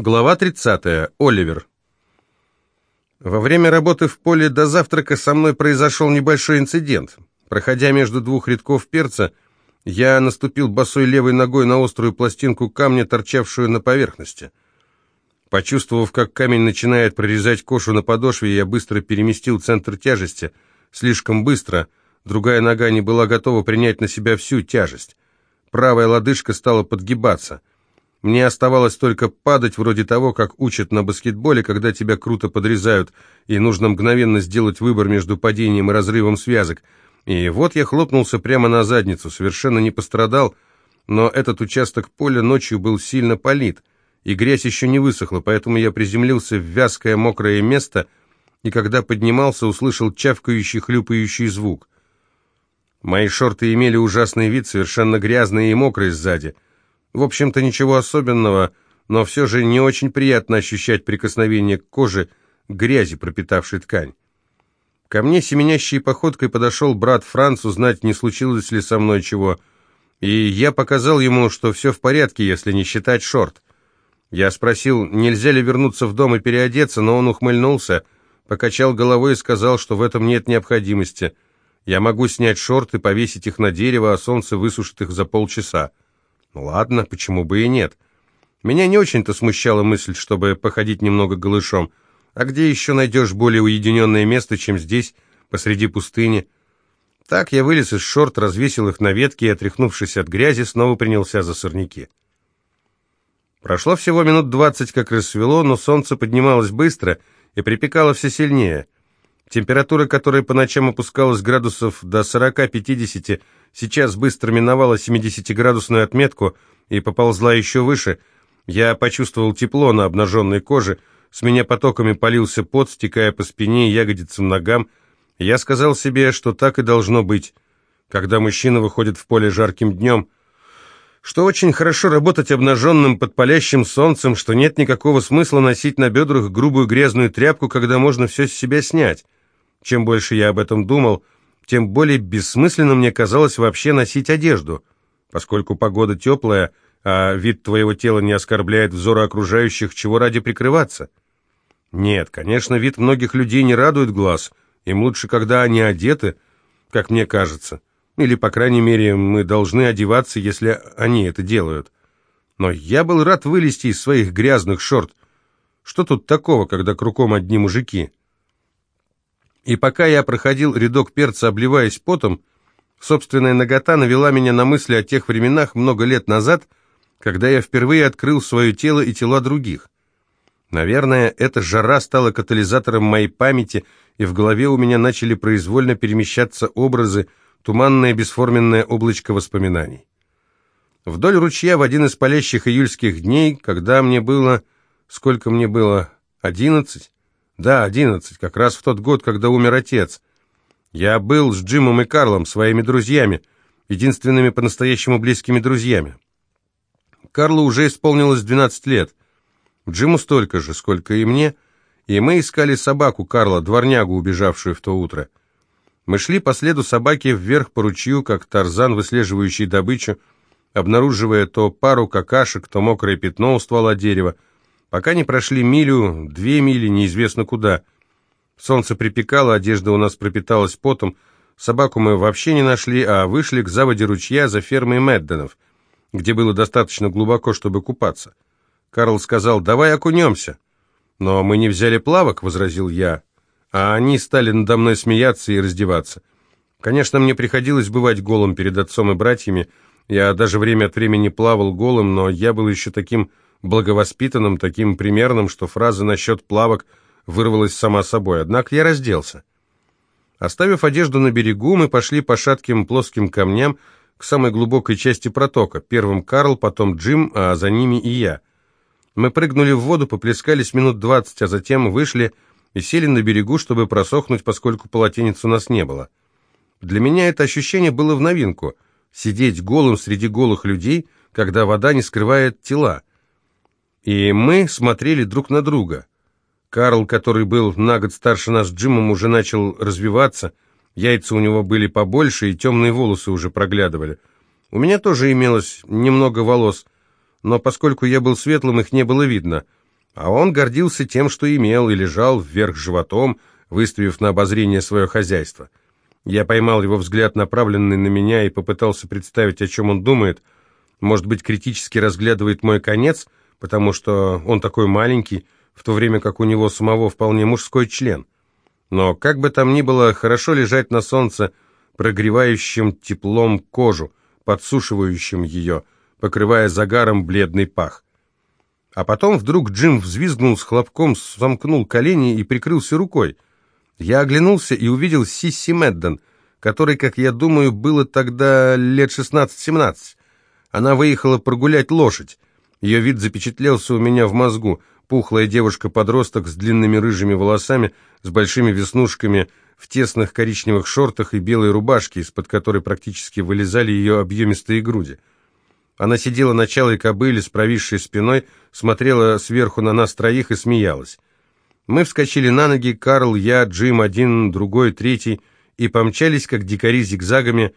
Глава 30. Оливер. Во время работы в поле до завтрака со мной произошел небольшой инцидент. Проходя между двух рядков перца, я наступил босой левой ногой на острую пластинку камня, торчавшую на поверхности. Почувствовав, как камень начинает прорезать кошу на подошве, я быстро переместил центр тяжести. Слишком быстро. Другая нога не была готова принять на себя всю тяжесть. Правая лодыжка стала подгибаться — мне оставалось только падать, вроде того, как учат на баскетболе, когда тебя круто подрезают, и нужно мгновенно сделать выбор между падением и разрывом связок. И вот я хлопнулся прямо на задницу, совершенно не пострадал, но этот участок поля ночью был сильно полит, и грязь еще не высохла, поэтому я приземлился в вязкое мокрое место, и когда поднимался, услышал чавкающий, хлюпающий звук. Мои шорты имели ужасный вид, совершенно грязные и мокрые сзади — в общем-то, ничего особенного, но все же не очень приятно ощущать прикосновение к коже, грязи, пропитавшей ткань. Ко мне семенящей походкой подошел брат Франц узнать, не случилось ли со мной чего, и я показал ему, что все в порядке, если не считать шорт. Я спросил, нельзя ли вернуться в дом и переодеться, но он ухмыльнулся, покачал головой и сказал, что в этом нет необходимости. Я могу снять шорты, повесить их на дерево, а солнце высушит их за полчаса. Ладно, почему бы и нет. Меня не очень-то смущала мысль, чтобы походить немного голышом. А где еще найдешь более уединенное место, чем здесь, посреди пустыни? Так я вылез из шорт, развесил их на ветке и, отряхнувшись от грязи, снова принялся за сорняки. Прошло всего минут двадцать, как рассвело, но солнце поднималось быстро и припекало все сильнее. Температура, которая по ночам опускалась градусов до 40-50, сейчас быстро миновала 70-градусную отметку и поползла еще выше. Я почувствовал тепло на обнаженной коже, с меня потоками полился пот, стекая по спине и ягодицам ногам. Я сказал себе, что так и должно быть, когда мужчина выходит в поле жарким днем, что очень хорошо работать обнаженным под палящим солнцем, что нет никакого смысла носить на бедрах грубую грязную тряпку, когда можно все с себя снять. Чем больше я об этом думал, тем более бессмысленно мне казалось вообще носить одежду, поскольку погода теплая, а вид твоего тела не оскорбляет взора окружающих, чего ради прикрываться. Нет, конечно, вид многих людей не радует глаз, им лучше, когда они одеты, как мне кажется. Или, по крайней мере, мы должны одеваться, если они это делают. Но я был рад вылезти из своих грязных шорт. Что тут такого, когда кругом одни мужики?» И пока я проходил рядок перца, обливаясь потом, собственная нагота навела меня на мысли о тех временах много лет назад, когда я впервые открыл свое тело и тела других. Наверное, эта жара стала катализатором моей памяти, и в голове у меня начали произвольно перемещаться образы, туманное бесформенное облачко воспоминаний. Вдоль ручья в один из палящих июльских дней, когда мне было... Сколько мне было? Одиннадцать? Да, одиннадцать, как раз в тот год, когда умер отец. Я был с Джимом и Карлом, своими друзьями, единственными по-настоящему близкими друзьями. Карлу уже исполнилось 12 лет. Джиму столько же, сколько и мне, и мы искали собаку Карла, дворнягу, убежавшую в то утро. Мы шли по следу собаки вверх по ручью, как тарзан, выслеживающий добычу, обнаруживая то пару какашек, то мокрое пятно у ствола дерева, Пока не прошли милю, две мили, неизвестно куда. Солнце припекало, одежда у нас пропиталась потом. Собаку мы вообще не нашли, а вышли к заводе ручья за фермой Медденов, где было достаточно глубоко, чтобы купаться. Карл сказал, давай окунемся. Но мы не взяли плавок, возразил я, а они стали надо мной смеяться и раздеваться. Конечно, мне приходилось бывать голым перед отцом и братьями. Я даже время от времени плавал голым, но я был еще таким благовоспитанным, таким примерным, что фраза насчет плавок вырвалась сама собой. Однако я разделся. Оставив одежду на берегу, мы пошли по шатким плоским камням к самой глубокой части протока. Первым Карл, потом Джим, а за ними и я. Мы прыгнули в воду, поплескались минут двадцать, а затем вышли и сели на берегу, чтобы просохнуть, поскольку полотенец у нас не было. Для меня это ощущение было в новинку — сидеть голым среди голых людей, когда вода не скрывает тела и мы смотрели друг на друга. Карл, который был на год старше нас Джимом, уже начал развиваться, яйца у него были побольше, и темные волосы уже проглядывали. У меня тоже имелось немного волос, но поскольку я был светлым, их не было видно. А он гордился тем, что имел, и лежал вверх животом, выставив на обозрение свое хозяйство. Я поймал его взгляд, направленный на меня, и попытался представить, о чем он думает. Может быть, критически разглядывает мой конец, потому что он такой маленький, в то время как у него самого вполне мужской член. Но как бы там ни было, хорошо лежать на солнце, прогревающим теплом кожу, подсушивающим ее, покрывая загаром бледный пах. А потом вдруг Джим взвизгнул с хлопком, сомкнул колени и прикрылся рукой. Я оглянулся и увидел Сисси Медден, которой, как я думаю, было тогда лет 16-17. Она выехала прогулять лошадь. Ее вид запечатлелся у меня в мозгу. Пухлая девушка-подросток с длинными рыжими волосами, с большими веснушками, в тесных коричневых шортах и белой рубашке, из-под которой практически вылезали ее объемистые груди. Она сидела на чалой кобыле с провисшей спиной, смотрела сверху на нас троих и смеялась. Мы вскочили на ноги, Карл, я, Джим, один, другой, третий, и помчались, как дикари зигзагами,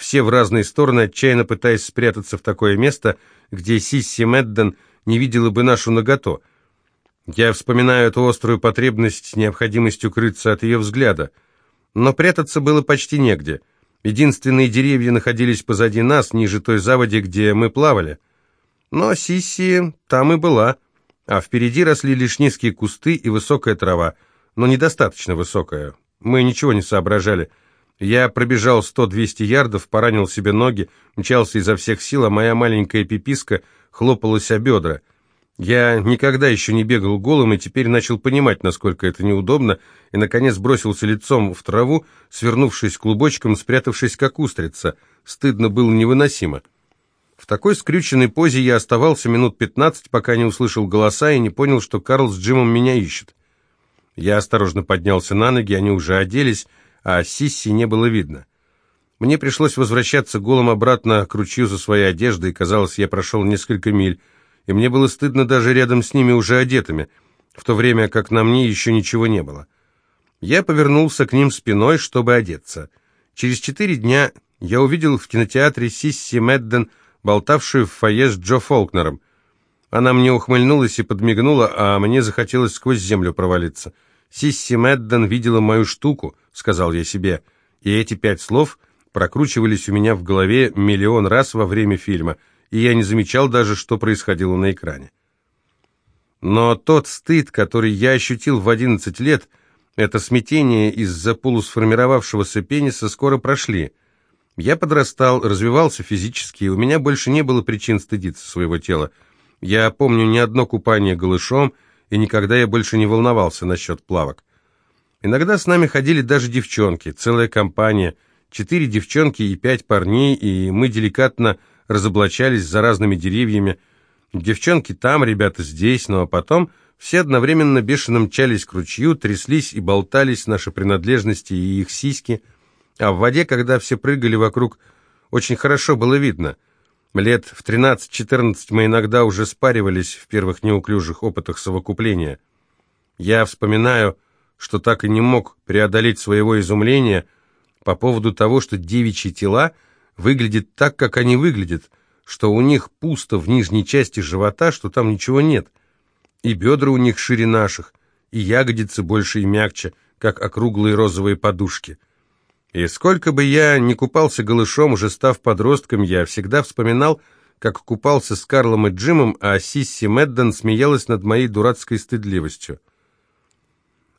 все в разные стороны, отчаянно пытаясь спрятаться в такое место, где Сисси Медден не видела бы нашу наготу. Я вспоминаю эту острую потребность, необходимость укрыться от ее взгляда. Но прятаться было почти негде. Единственные деревья находились позади нас, ниже той заводи, где мы плавали. Но Сисси там и была — а впереди росли лишь низкие кусты и высокая трава, но недостаточно высокая. Мы ничего не соображали. Я пробежал 100-200 ярдов, поранил себе ноги, мчался изо всех сил, а моя маленькая пиписка хлопалась о бедра. Я никогда еще не бегал голым и теперь начал понимать, насколько это неудобно, и, наконец, бросился лицом в траву, свернувшись клубочком, спрятавшись как устрица. Стыдно было невыносимо. В такой скрюченной позе я оставался минут пятнадцать, пока не услышал голоса и не понял, что Карл с Джимом меня ищет. Я осторожно поднялся на ноги, они уже оделись, а Сисси не было видно. Мне пришлось возвращаться голым обратно к ручью за своей одеждой, и, казалось, я прошел несколько миль, и мне было стыдно даже рядом с ними уже одетыми, в то время как на мне еще ничего не было. Я повернулся к ним спиной, чтобы одеться. Через четыре дня я увидел в кинотеатре Сисси Медден болтавшую в фойе с Джо Фолкнером. Она мне ухмыльнулась и подмигнула, а мне захотелось сквозь землю провалиться. «Сисси Мэдден видела мою штуку», — сказал я себе, и эти пять слов прокручивались у меня в голове миллион раз во время фильма, и я не замечал даже, что происходило на экране. Но тот стыд, который я ощутил в 11 лет, это смятение из-за полусформировавшегося пениса скоро прошли. Я подрастал, развивался физически, и у меня больше не было причин стыдиться своего тела. Я помню ни одно купание голышом, и никогда я больше не волновался насчет плавок. Иногда с нами ходили даже девчонки, целая компания, четыре девчонки и пять парней, и мы деликатно разоблачались за разными деревьями. Девчонки там, ребята здесь, но потом все одновременно бешено мчались к ручью, тряслись и болтались наши принадлежности и их сиськи – а в воде, когда все прыгали вокруг, очень хорошо было видно. Лет в 13-14 мы иногда уже спаривались в первых неуклюжих опытах совокупления. Я вспоминаю, что так и не мог преодолеть своего изумления по поводу того, что девичьи тела выглядят так, как они выглядят, что у них пусто в нижней части живота, что там ничего нет. И бедра у них шире наших, и ягодицы больше и мягче, как округлые розовые подушки – и сколько бы я ни купался голышом, уже став подростком, я всегда вспоминал, как купался с Карлом и Джимом, а Сисси Медден смеялась над моей дурацкой стыдливостью.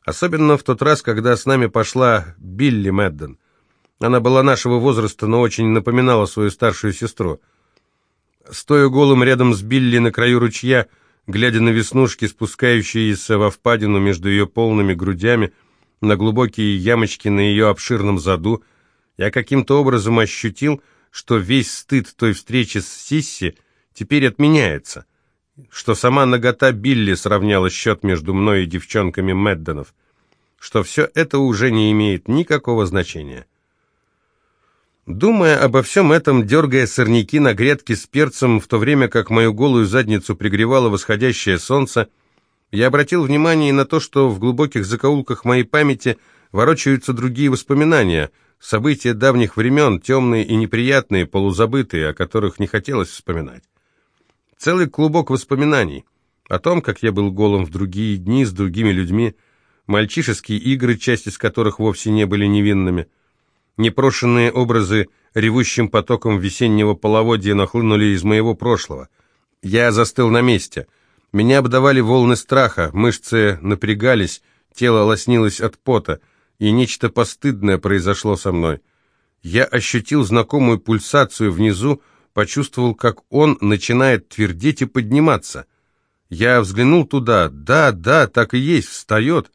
Особенно в тот раз, когда с нами пошла Билли Медден. Она была нашего возраста, но очень напоминала свою старшую сестру. Стоя голым рядом с Билли на краю ручья, глядя на веснушки, спускающиеся во впадину между ее полными грудями, на глубокие ямочки на ее обширном заду, я каким-то образом ощутил, что весь стыд той встречи с Сисси теперь отменяется, что сама нагота Билли сравняла счет между мной и девчонками Медденов, что все это уже не имеет никакого значения. Думая обо всем этом, дергая сорняки на грядке с перцем, в то время как мою голую задницу пригревало восходящее солнце, я обратил внимание на то, что в глубоких закоулках моей памяти ворочаются другие воспоминания, события давних времен, темные и неприятные, полузабытые, о которых не хотелось вспоминать. Целый клубок воспоминаний. О том, как я был голым в другие дни с другими людьми, мальчишеские игры, часть из которых вовсе не были невинными. Непрошенные образы ревущим потоком весеннего половодья нахлынули из моего прошлого. Я застыл на месте. Меня обдавали волны страха, мышцы напрягались, тело лоснилось от пота, и нечто постыдное произошло со мной. Я ощутил знакомую пульсацию внизу, почувствовал, как он начинает твердеть и подниматься. Я взглянул туда. Да, да, так и есть, встает.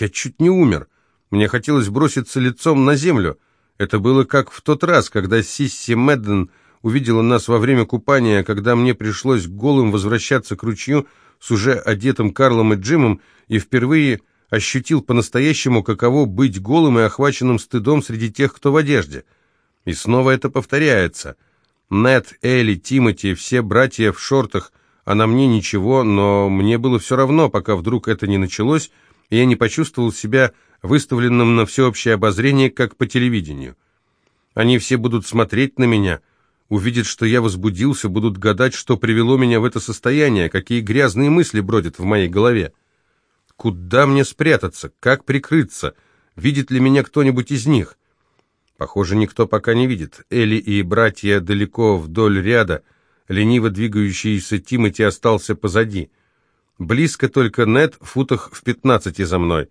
Я чуть не умер. Мне хотелось броситься лицом на землю. Это было как в тот раз, когда Сисси Мэдден увидела нас во время купания, когда мне пришлось голым возвращаться к ручью с уже одетым Карлом и Джимом, и впервые ощутил по-настоящему, каково быть голым и охваченным стыдом среди тех, кто в одежде. И снова это повторяется. Нед, Элли, Тимоти, все братья в шортах, а на мне ничего, но мне было все равно, пока вдруг это не началось, и я не почувствовал себя выставленным на всеобщее обозрение, как по телевидению. Они все будут смотреть на меня, увидят, что я возбудился, будут гадать, что привело меня в это состояние, какие грязные мысли бродят в моей голове. Куда мне спрятаться? Как прикрыться? Видит ли меня кто-нибудь из них? Похоже, никто пока не видит. Элли и братья далеко вдоль ряда, лениво двигающийся Тимати остался позади. Близко только Нед, в футах в пятнадцати за мной.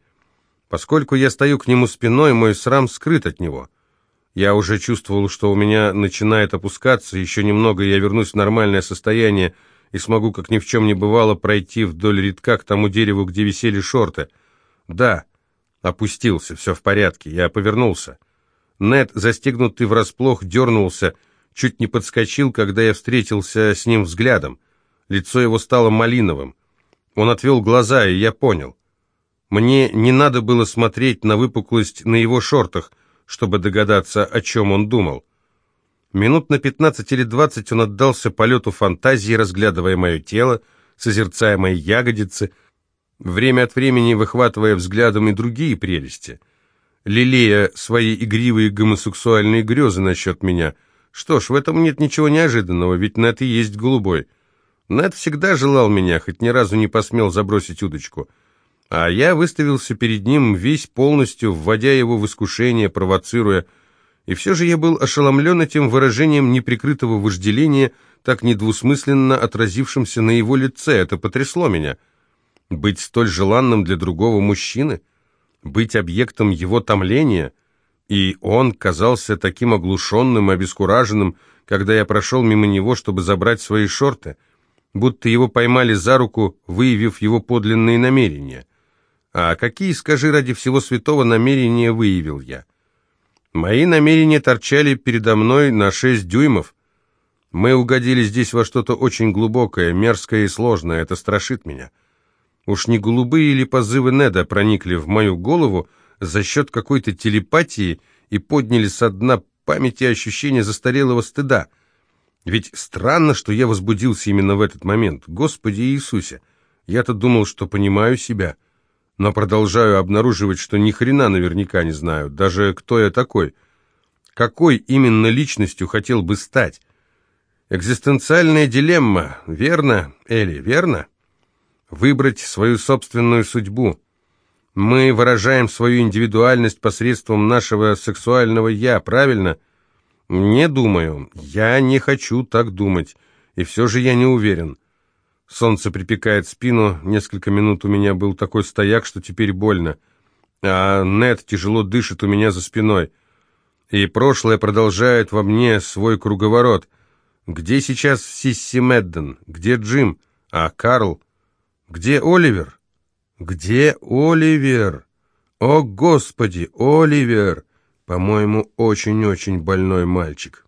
Поскольку я стою к нему спиной, мой срам скрыт от него. Я уже чувствовал, что у меня начинает опускаться, еще немного, я вернусь в нормальное состояние и смогу, как ни в чем не бывало, пройти вдоль редка к тому дереву, где висели шорты. Да, опустился, все в порядке, я повернулся. Нед, застегнутый врасплох, дернулся, чуть не подскочил, когда я встретился с ним взглядом. Лицо его стало малиновым. Он отвел глаза, и я понял. Мне не надо было смотреть на выпуклость на его шортах, чтобы догадаться, о чем он думал. Минут на пятнадцать или двадцать он отдался полету фантазии, разглядывая мое тело, созерцая мои ягодицы, время от времени выхватывая взглядом и другие прелести, лелея свои игривые гомосексуальные грезы насчет меня. Что ж, в этом нет ничего неожиданного, ведь Нед и есть голубой. Нед всегда желал меня, хоть ни разу не посмел забросить удочку — а я выставился перед ним весь полностью, вводя его в искушение, провоцируя. И все же я был ошеломлен этим выражением неприкрытого вожделения, так недвусмысленно отразившимся на его лице. Это потрясло меня. Быть столь желанным для другого мужчины? Быть объектом его томления? И он казался таким оглушенным, обескураженным, когда я прошел мимо него, чтобы забрать свои шорты, будто его поймали за руку, выявив его подлинные намерения. А какие, скажи, ради всего святого намерения выявил я? Мои намерения торчали передо мной на шесть дюймов. Мы угодили здесь во что-то очень глубокое, мерзкое и сложное, это страшит меня. Уж не голубые или позывы Неда проникли в мою голову за счет какой-то телепатии и подняли со дна памяти ощущение застарелого стыда. Ведь странно, что я возбудился именно в этот момент. Господи Иисусе, я-то думал, что понимаю себя но продолжаю обнаруживать, что ни хрена наверняка не знаю, даже кто я такой. Какой именно личностью хотел бы стать? Экзистенциальная дилемма, верно, Элли, верно? Выбрать свою собственную судьбу. Мы выражаем свою индивидуальность посредством нашего сексуального «я», правильно? Не думаю, я не хочу так думать, и все же я не уверен. Солнце припекает спину, несколько минут у меня был такой стояк, что теперь больно. А Нед тяжело дышит у меня за спиной. И прошлое продолжает во мне свой круговорот. Где сейчас Сисси Медден? Где Джим? А Карл? Где Оливер? Где Оливер? О, Господи, Оливер! По-моему, очень-очень больной мальчик.